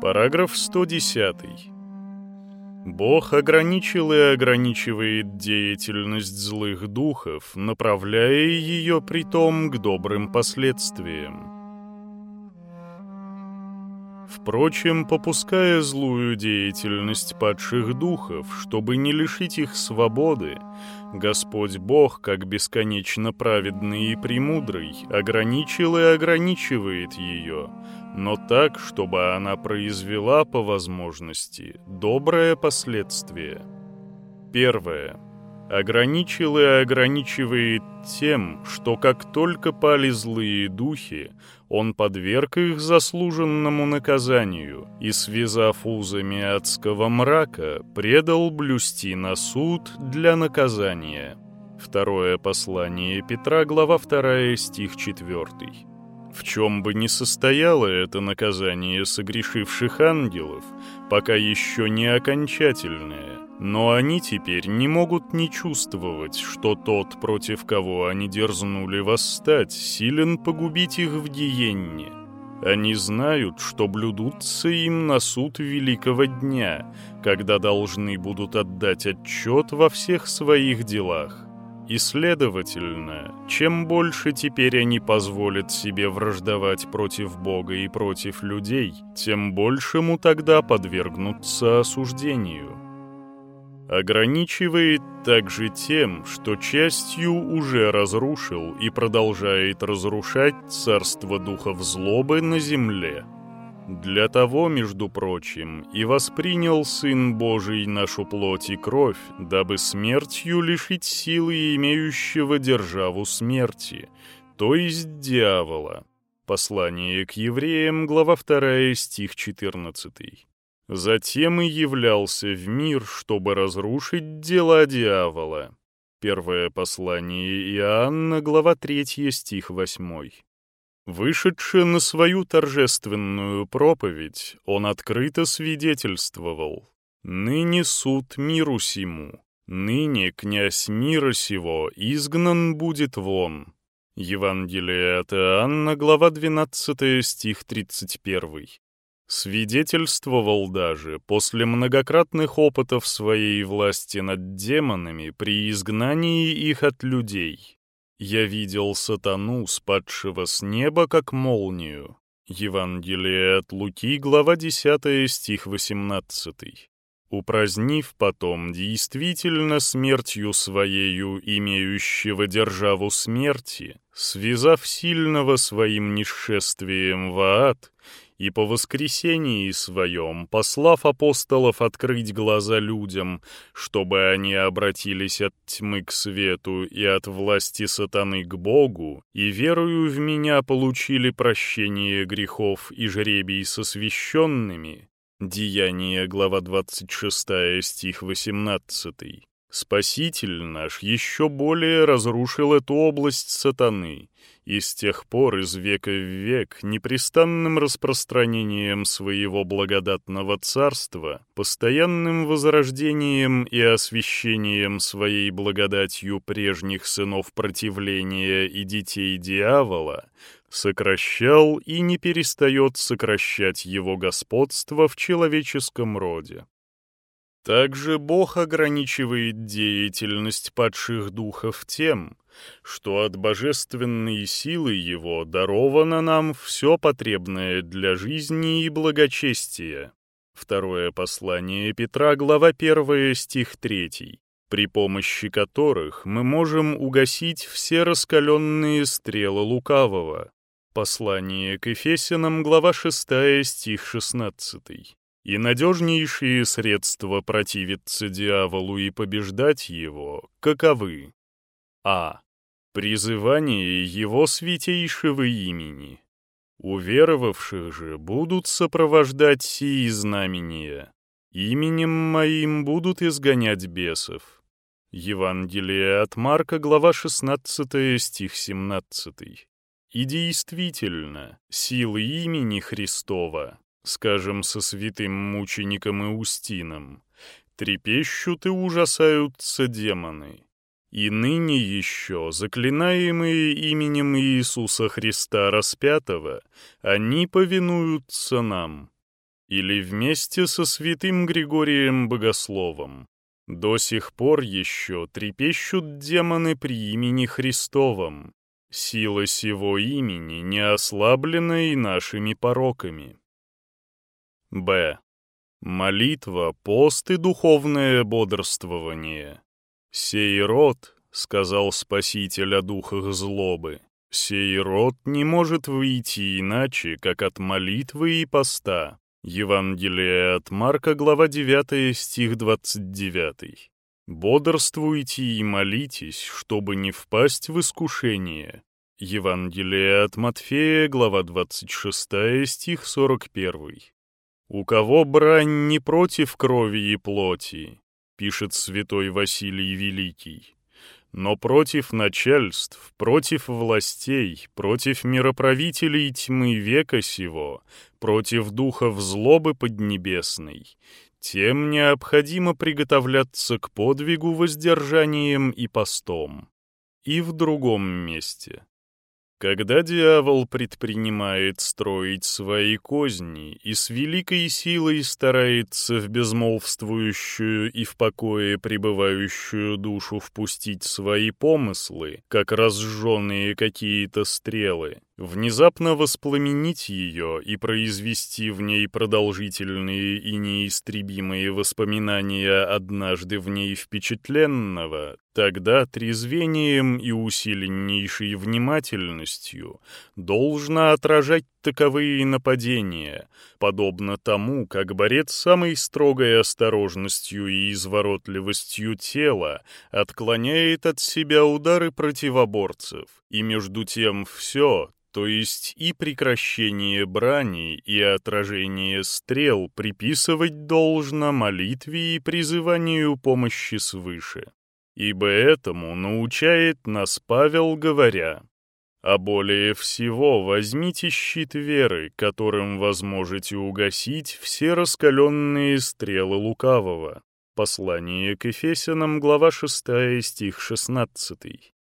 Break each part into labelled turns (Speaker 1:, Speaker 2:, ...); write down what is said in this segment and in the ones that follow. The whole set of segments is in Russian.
Speaker 1: Параграф 110. Бог ограничил и ограничивает деятельность злых духов, направляя ее притом к добрым последствиям. Впрочем, попуская злую деятельность падших духов, чтобы не лишить их свободы, Господь Бог, как бесконечно праведный и премудрый, ограничил и ограничивает ее, но так, чтобы она произвела по возможности доброе последствие. Первое ограничил и ограничивает тем, что как только пали злые духи, он подверг их заслуженному наказанию и, связав узами адского мрака, предал блюсти на суд для наказания. Второе послание Петра, глава 2, стих 4. В чем бы ни состояло это наказание согрешивших ангелов, пока еще не окончательное, но они теперь не могут не чувствовать, что тот, против кого они дерзнули восстать, силен погубить их в гиенне. Они знают, что блюдутся им на суд великого дня, когда должны будут отдать отчет во всех своих делах. И, следовательно, чем больше теперь они позволят себе враждовать против Бога и против людей, тем большему тогда подвергнутся осуждению ограничивает также тем, что частью уже разрушил и продолжает разрушать царство духов злобы на земле. Для того, между прочим, и воспринял Сын Божий нашу плоть и кровь, дабы смертью лишить силы имеющего державу смерти, то есть дьявола. Послание к евреям, глава 2, стих 14. Затем и являлся в мир, чтобы разрушить дела дьявола. Первое послание Иоанна, глава 3, стих 8. Вышедши на свою торжественную проповедь, он открыто свидетельствовал «Ныне суд миру сему, ныне князь мира сего изгнан будет вон». Евангелие от Иоанна, глава 12, стих 31. Свидетельствовал даже после многократных опытов своей власти над демонами при изгнании их от людей. Я видел сатану, спадшего с неба, как молнию. Евангелие от Луки, глава 10, стих 18. Упразднив потом действительно смертью своею имеющего державу смерти, связав сильного своим несшествием в ад и по воскресении своем, послав апостолов открыть глаза людям, чтобы они обратились от тьмы к свету и от власти сатаны к Богу, и верою в меня получили прощение грехов и жребий со священными. Деяние, глава 26, стих 18. Спаситель наш еще более разрушил эту область сатаны, и с тех пор из века в век непрестанным распространением своего благодатного царства, постоянным возрождением и освящением своей благодатью прежних сынов противления и детей дьявола, сокращал и не перестает сокращать его господство в человеческом роде. Также Бог ограничивает деятельность падших духов тем, что от божественной силы Его даровано нам все потребное для жизни и благочестия. Второе послание Петра, глава 1, стих 3, при помощи которых мы можем угасить все раскаленные стрелы лукавого. Послание к Ефесянам, глава 6, стих 16 и надежнейшие средства противиться дьяволу и побеждать его каковы? А. Призывание его святейшего имени. Уверовавших же будут сопровождать сии знамения. Именем моим будут изгонять бесов. Евангелие от Марка, глава 16, стих 17. И действительно, силы имени Христова скажем, со святым мучеником Иустином, трепещут и ужасаются демоны. И ныне еще, заклинаемые именем Иисуса Христа распятого, они повинуются нам. или вместе со святым Григорием Богословом. До сих пор еще трепещут демоны при имени Христовом. Сила сего имени не ослаблена и нашими пороками. Б. Молитва, пост и духовное бодрствование. «Сей род», — сказал Спаситель о духах злобы, — «сей род не может выйти иначе, как от молитвы и поста». Евангелие от Марка, глава 9, стих 29. «Бодрствуйте и молитесь, чтобы не впасть в искушение». Евангелие от Матфея, глава 26, стих 41. «У кого брань не против крови и плоти», пишет святой Василий Великий, но против начальств, против властей, против мироправителей тьмы века сего, против духов злобы поднебесной, тем необходимо приготовляться к подвигу воздержанием и постом. И в другом месте. Когда дьявол предпринимает строить свои козни и с великой силой старается в безмолвствующую и в покое пребывающую душу впустить свои помыслы, как разжженные какие-то стрелы, внезапно воспламенить ее и произвести в ней продолжительные и неистребимые воспоминания однажды в ней впечатленного, тогда трезвением и усиленнейшей внимательностью должно отражать таковые нападения, подобно тому, как борец самой строгой осторожностью и изворотливостью тела отклоняет от себя удары противоборцев, и между тем все, то есть и прекращение брани, и отражение стрел приписывать должно молитве и призыванию помощи свыше. Ибо этому научает нас Павел, говоря, «А более всего возьмите щит веры, которым возможете угасить все раскаленные стрелы лукавого». Послание к Ефесянам, глава 6, стих 16.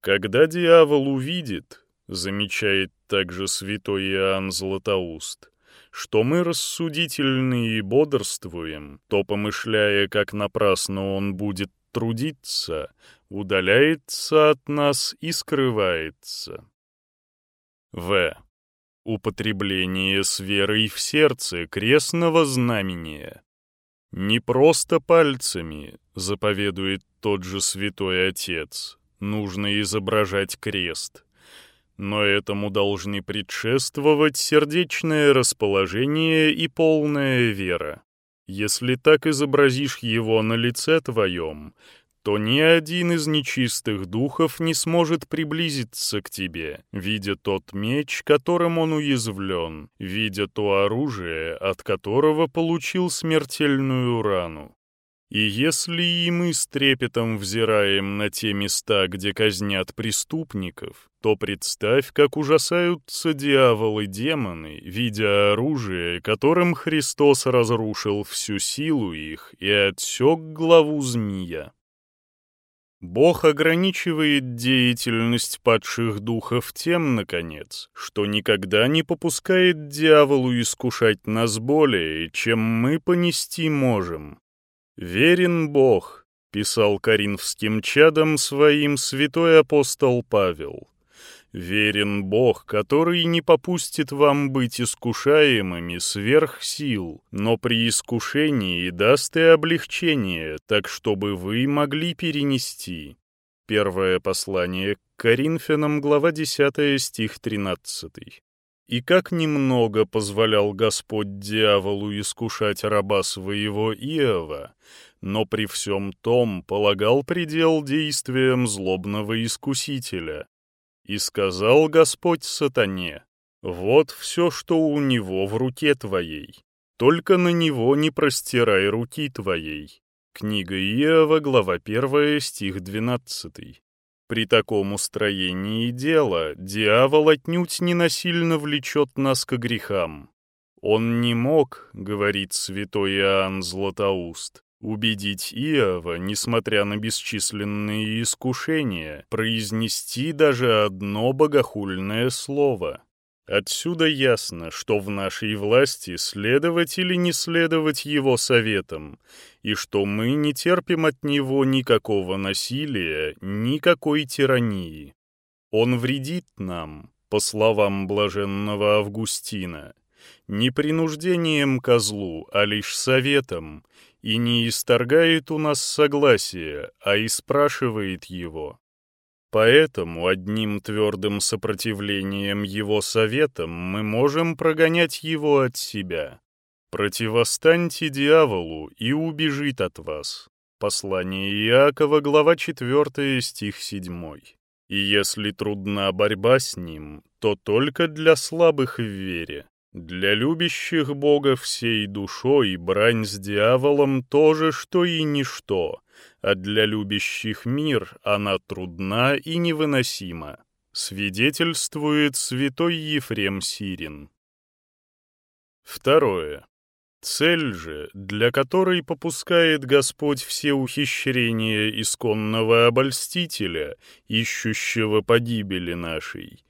Speaker 1: Когда дьявол увидит, замечает также святой Иоанн Златоуст, что мы рассудительны и бодрствуем, то, помышляя, как напрасно он будет трудиться, удаляется от нас и скрывается. В. Употребление с верой в сердце крестного знамения. Не просто пальцами, заповедует тот же святой отец, нужно изображать крест — но этому должны предшествовать сердечное расположение и полная вера. Если так изобразишь его на лице твоем, то ни один из нечистых духов не сможет приблизиться к тебе, видя тот меч, которым он уязвлен, видя то оружие, от которого получил смертельную рану. И если и мы с трепетом взираем на те места, где казнят преступников, то представь, как ужасаются дьяволы-демоны, видя оружие, которым Христос разрушил всю силу их и отсек главу змея. Бог ограничивает деятельность падших духов тем, наконец, что никогда не попускает дьяволу искушать нас более, чем мы понести можем, «Верен Бог», — писал коринфским чадом своим святой апостол Павел. «Верен Бог, который не попустит вам быть искушаемыми сверх сил, но при искушении даст и облегчение, так чтобы вы могли перенести». Первое послание к Коринфянам, глава 10, стих 13. И как немного позволял Господь дьяволу искушать раба своего Иова, но при всем том полагал предел действиям злобного искусителя. И сказал Господь сатане, «Вот все, что у него в руке твоей, только на него не простирай руки твоей». Книга Иова, глава 1, стих 12. При таком устроении дела дьявол отнюдь не насильно влечет нас к грехам. Он не мог, говорит святой Иоанн Златоуст, убедить Иова, несмотря на бесчисленные искушения, произнести даже одно богохульное слово. Отсюда ясно, что в нашей власти следовать или не следовать его советам, и что мы не терпим от него никакого насилия, никакой тирании. Он вредит нам, по словам блаженного Августина, не принуждением козлу, а лишь советом, и не исторгает у нас согласия, а и спрашивает его. Поэтому одним твердым сопротивлением его советам мы можем прогонять его от себя. Противостаньте дьяволу, и убежит от вас. Послание Иакова, глава 4, стих 7. И если трудна борьба с ним, то только для слабых в вере. Для любящих Бога всей душой брань с дьяволом тоже, что и ничто, а для любящих мир она трудна и невыносима, свидетельствует святой Ефрем Сирин. Второе. Цель же, для которой попускает Господь все ухищрения исконного обольстителя, ищущего погибели нашей,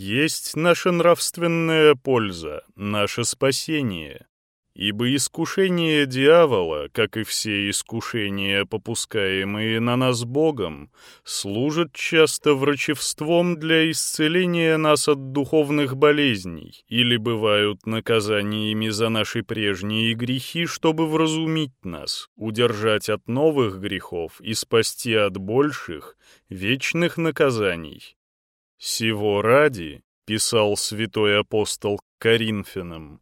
Speaker 1: есть наша нравственная польза, наше спасение. Ибо искушение дьявола, как и все искушения, попускаемые на нас Богом, служат часто врачевством для исцеления нас от духовных болезней или бывают наказаниями за наши прежние грехи, чтобы вразумить нас, удержать от новых грехов и спасти от больших, вечных наказаний. «Сего ради», — писал святой апостол Коринфянам,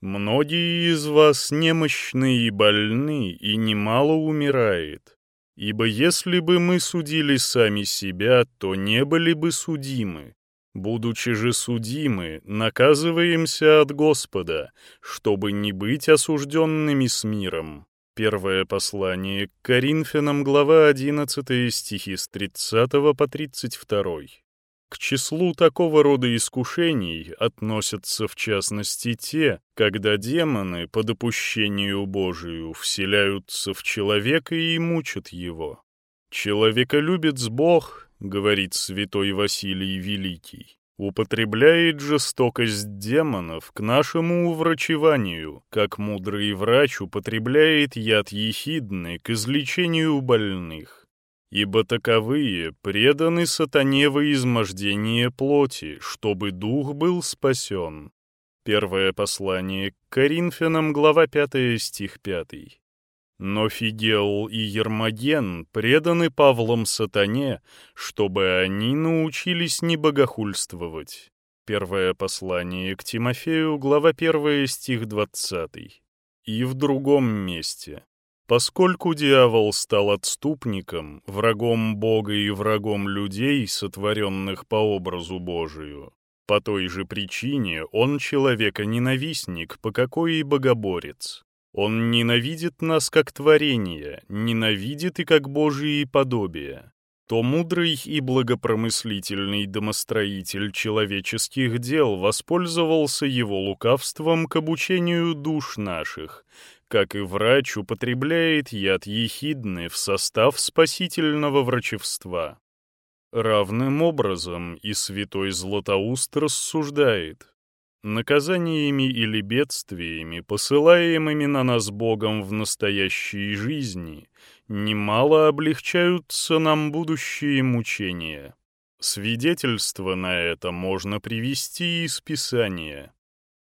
Speaker 1: «многие из вас немощны и больны, и немало умирает. Ибо если бы мы судили сами себя, то не были бы судимы. Будучи же судимы, наказываемся от Господа, чтобы не быть осужденными с миром». Первое послание к Коринфянам, глава 11, стихи с 30 по 32. К числу такого рода искушений относятся в частности те, когда демоны по допущению Божию вселяются в человека и мучат его. «Человеколюбец Бог», — говорит святой Василий Великий, употребляет жестокость демонов к нашему уврачеванию, как мудрый врач употребляет яд ехидны к излечению больных ибо таковые преданы сатане во измождение плоти, чтобы дух был спасен. Первое послание к Коринфянам, глава 5, стих 5. Но Фигел и Ермоген преданы Павлом сатане, чтобы они научились не богохульствовать. Первое послание к Тимофею, глава 1, стих 20. И в другом месте. Поскольку дьявол стал отступником, врагом Бога и врагом людей, сотворенных по образу Божию, по той же причине он человека-ненавистник, по какой и богоборец. Он ненавидит нас как творение, ненавидит и как Божие подобие. То мудрый и благопромыслительный домостроитель человеческих дел воспользовался его лукавством к обучению душ наших, как и врач употребляет яд ехидны в состав спасительного врачевства. Равным образом и святой Златоуст рассуждает. Наказаниями или бедствиями, посылаемыми на нас Богом в настоящей жизни, немало облегчаются нам будущие мучения. Свидетельство на это можно привести из Писания.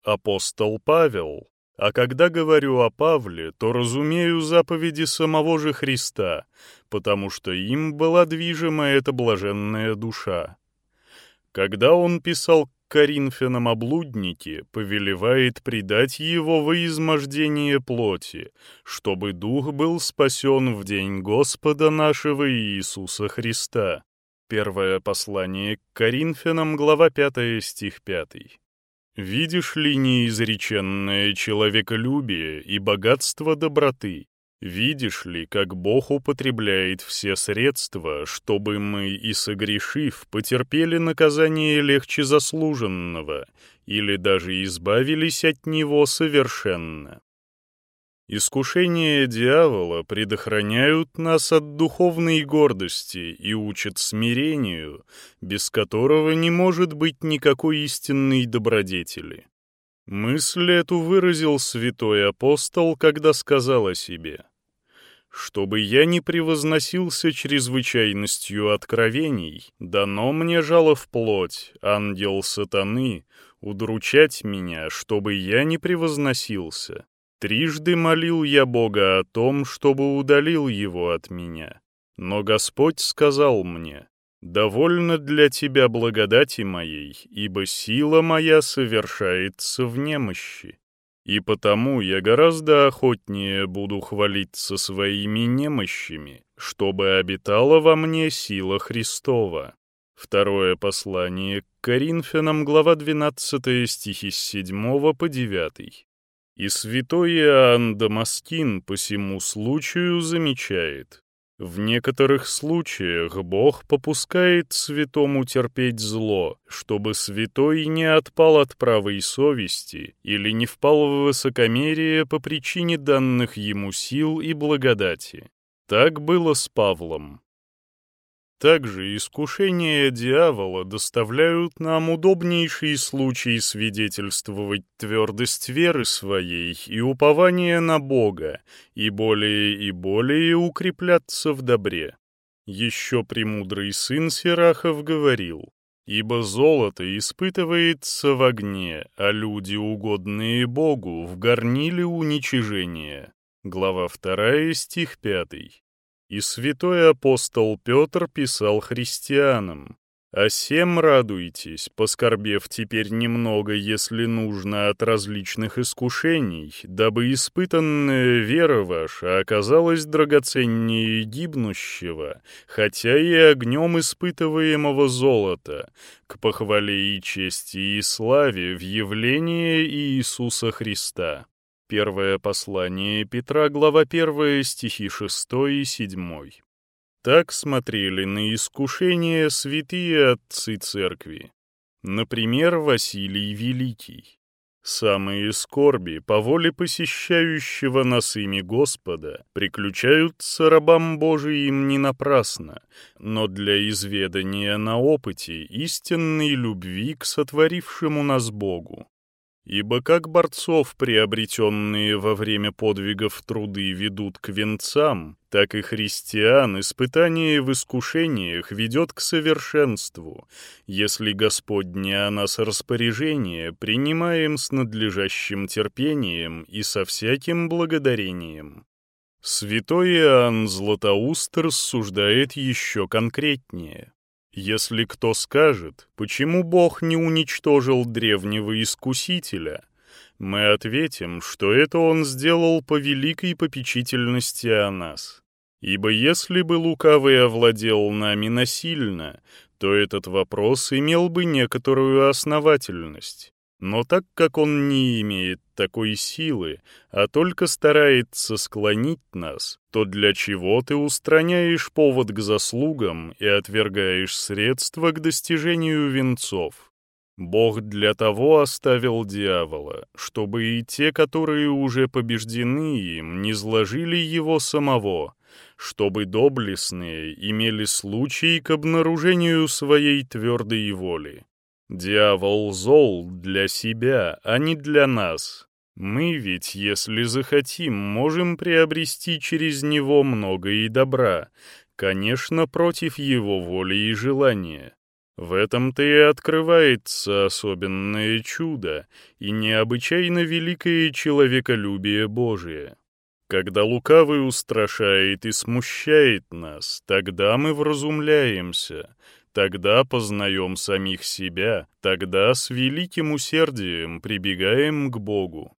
Speaker 1: Апостол Павел, а когда говорю о Павле, то разумею заповеди самого же Христа, потому что им была движима эта блаженная душа. Когда он писал к Коринфянам о блуднике, повелевает предать его во измождение плоти, чтобы дух был спасен в день Господа нашего Иисуса Христа. Первое послание к Коринфянам, глава 5, стих 5. Видишь ли неизреченное человеколюбие и богатство доброты? Видишь ли, как Бог употребляет все средства, чтобы мы, и согрешив, потерпели наказание легче заслуженного или даже избавились от него совершенно? Искушения дьявола предохраняют нас от духовной гордости и учат смирению, без которого не может быть никакой истинной добродетели. Мысль эту выразил святой апостол, когда сказал о себе, «Чтобы я не превозносился чрезвычайностью откровений, дано мне жало в плоть, ангел сатаны, удручать меня, чтобы я не превозносился». Трижды молил я Бога о том, чтобы удалил его от меня. Но Господь сказал мне, «Довольно для тебя благодати моей, ибо сила моя совершается в немощи. И потому я гораздо охотнее буду хвалиться своими немощами, чтобы обитала во мне сила Христова». Второе послание к Коринфянам, глава 12, стихи с 7 по 9. И святой Иоанн Дамаскин по всему случаю замечает, в некоторых случаях Бог попускает святому терпеть зло, чтобы святой не отпал от правой совести или не впал в высокомерие по причине данных ему сил и благодати. Так было с Павлом. Также искушения дьявола доставляют нам удобнейший случай свидетельствовать твердость веры своей и упование на Бога, и более и более укрепляться в добре. Еще премудрый сын Сирахов говорил, «Ибо золото испытывается в огне, а люди, угодные Богу, в горниле уничижения». Глава 2, стих 5. И святой апостол Петр писал христианам, «А сем радуйтесь, поскорбев теперь немного, если нужно, от различных искушений, дабы испытанная вера ваша оказалась драгоценнее гибнущего, хотя и огнем испытываемого золота, к похвале и чести и славе в явлении Иисуса Христа». Первое послание Петра, глава 1, стихи 6 и 7. Так смотрели на искушение святые отцы церкви. Например, Василий Великий. Самые скорби, по воле посещающего нас ими Господа, приключаются рабам Божиим не напрасно, но для изведания на опыте истинной любви к сотворившему нас Богу. Ибо как борцов, приобретенные во время подвигов труды, ведут к венцам, так и христиан испытание в искушениях ведет к совершенству, если Господне о нас распоряжение принимаем с надлежащим терпением и со всяким благодарением. Святой Иоанн Златоуст рассуждает еще конкретнее. Если кто скажет, почему Бог не уничтожил древнего искусителя, мы ответим, что это он сделал по великой попечительности о нас. Ибо если бы лукавый овладел нами насильно, то этот вопрос имел бы некоторую основательность. Но так как он не имеет такой силы, а только старается склонить нас, то для чего ты устраняешь повод к заслугам и отвергаешь средства к достижению венцов? Бог для того оставил дьявола, чтобы и те, которые уже побеждены им, не зложили его самого, чтобы доблестные имели случай к обнаружению своей твердой воли. Дьявол зол для себя, а не для нас. Мы ведь, если захотим, можем приобрести через него много и добра, конечно, против его воли и желания. В этом-то и открывается особенное чудо и необычайно великое человеколюбие Божие. Когда лукавый устрашает и смущает нас, тогда мы вразумляемся, Тогда познаем самих себя, тогда с великим усердием прибегаем к Богу.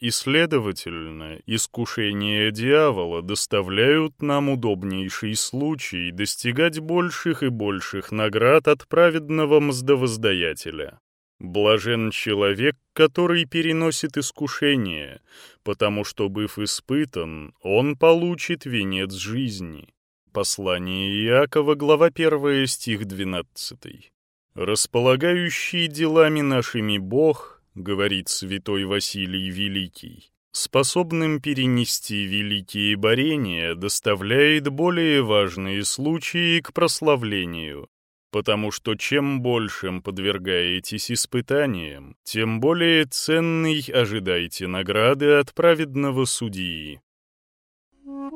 Speaker 1: И, следовательно, искушения дьявола доставляют нам удобнейший случай достигать больших и больших наград от праведного мздовоздаятеля. Блажен человек, который переносит искушение, потому что, быв испытан, он получит венец жизни. Послание Иакова, глава 1, стих 12. «Располагающий делами нашими Бог, — говорит святой Василий Великий, — способным перенести великие борения, доставляет более важные случаи к прославлению, потому что чем большим подвергаетесь испытаниям, тем более ценной ожидайте награды от праведного судьи.